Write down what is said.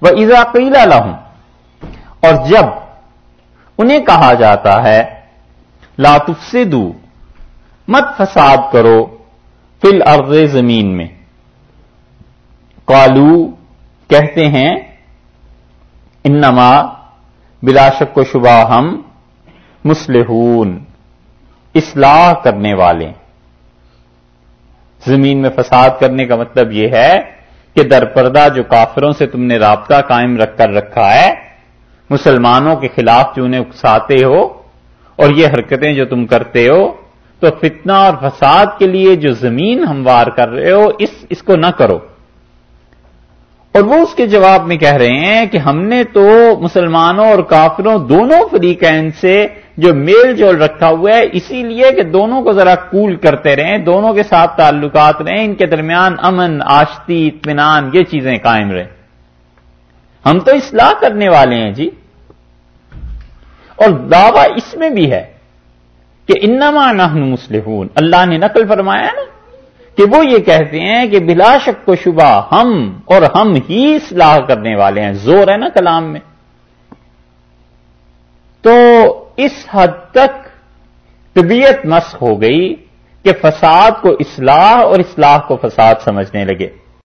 وہ قیلا لہوں اور جب انہیں کہا جاتا ہے، لا تفسدو، مت فساد کرو فل ارض زمین میں۔ قالو، کہتے ہیں، انما بلا شک و شبہ ہم مسلحون اصلاح کرنے والے۔ زمین میں فساد کرنے کا مطلب یہ ہے کہ درپردہ جو کافروں سے تم نے رابطہ قائم رکھ کر رکھا ہے، مسلمانوں کے خلاف جو انہیں اکساتے ہو اور یہ حرکتیں جو تم کرتے ہو، تو فتنہ اور فساد کے لیے جو زمین ہموار کر رہے ہو، اس اس کو نہ کرو۔ اور وہ اس کے جواب میں کہہ رہے ہیں کہ ہم نے تو مسلمانوں اور کافروں دونوں فریقین سے جو میل جول رکھا ہوا ہے، اسی لیے کہ دونوں کو ذرا کول کرتے رہیں، دونوں کے ساتھ تعلقات رہیں، ان کے درمیان امن، آشتی، اطمینان، یہ چیزیں قائم رہیں۔ ہم تو اصلاح کرنے والے ہیں جی۔ اور دعویٰ اس میں بھی ہے کہ انما نحن مسلحون اللہ نے نقل فرمایا نا؟ کہ وہ یہ کہتے ہیں کہ بلا شک کو شبہ ہم اور ہم ہی اصلاح کرنے والے ہیں۔ زور ہے نا کلام میں۔ تو اس حد تک طبیعت مسخ ہو گئی کہ فساد کو اصلاح اور اصلاح کو فساد سمجھنے لگے۔